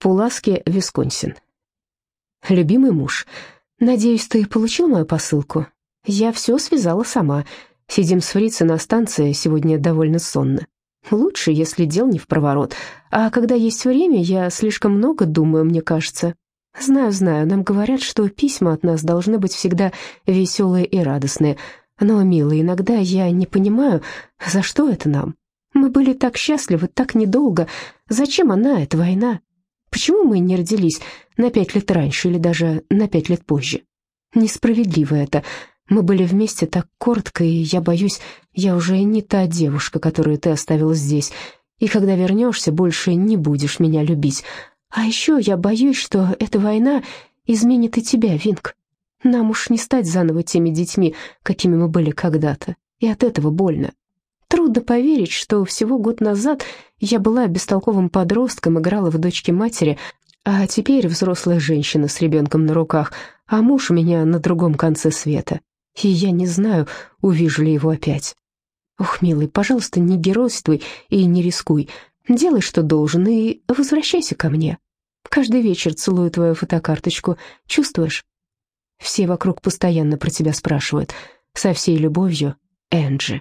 Пуласки, Висконсин. Любимый муж, надеюсь, ты получил мою посылку? Я все связала сама. Сидим с фрицей на станции, сегодня довольно сонно. Лучше, если дел не в проворот. А когда есть время, я слишком много думаю, мне кажется. Знаю, знаю, нам говорят, что письма от нас должны быть всегда веселые и радостные. Но, милый, иногда я не понимаю, за что это нам. Мы были так счастливы, так недолго. Зачем она, эта война? Почему мы не родились на пять лет раньше или даже на пять лет позже? Несправедливо это. Мы были вместе так коротко, и я боюсь, я уже не та девушка, которую ты оставила здесь. И когда вернешься, больше не будешь меня любить. А еще я боюсь, что эта война изменит и тебя, Винг. Нам уж не стать заново теми детьми, какими мы были когда-то. И от этого больно. Трудно поверить, что всего год назад я была бестолковым подростком, играла в дочке матери, а теперь взрослая женщина с ребенком на руках, а муж у меня на другом конце света. И я не знаю, увижу ли его опять. Ох, милый, пожалуйста, не геройствуй и не рискуй. Делай, что должен, и возвращайся ко мне. Каждый вечер целую твою фотокарточку. Чувствуешь? Все вокруг постоянно про тебя спрашивают. Со всей любовью, Энджи.